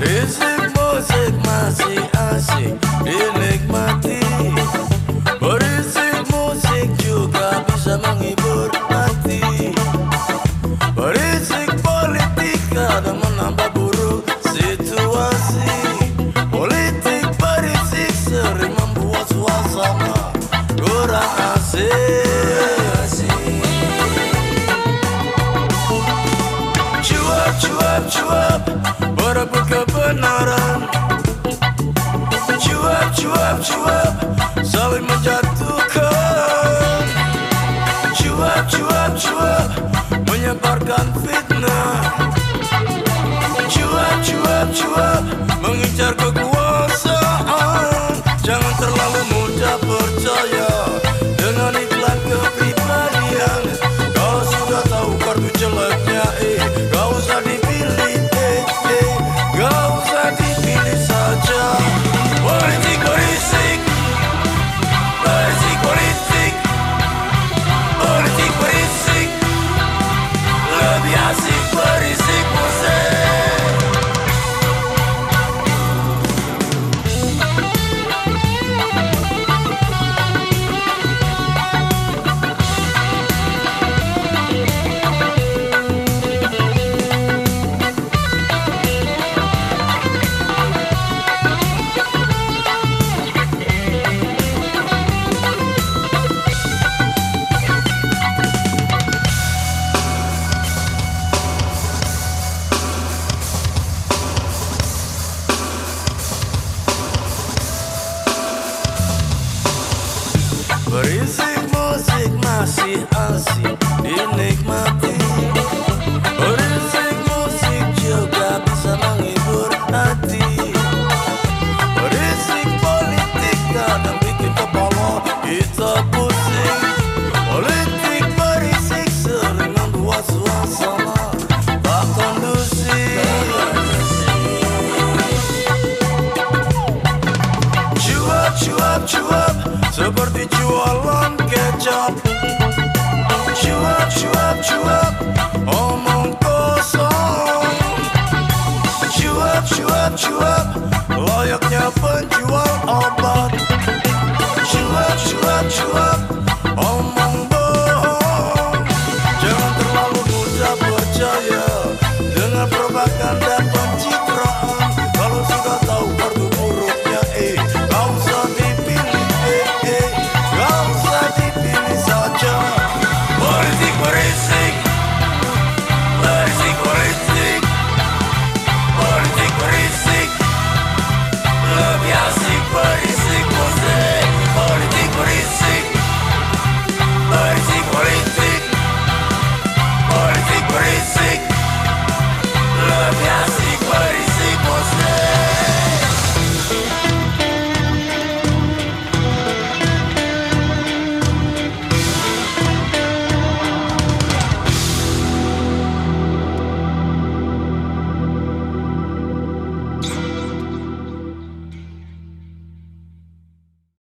Berisik musik masih asik dinikmati. Berisik musik juga bisa menghibur hati. Berisik politik kadang menambah buruk situasi. Politik berisik sering membuat suasana kurang asik. Cuap, cuap, cuap Berebut cuap, Saling menjatuhkan. Cuap, cuap, cuap Menyebarkan fitnah. Cuap, cuap, cuap Mengincar kekuasaan Berisik musik masih asik Seperti jualan kecap. Cuap, cuap, cuap Omong kosong. Cuap, cuap, cuap Layaknya penjual obat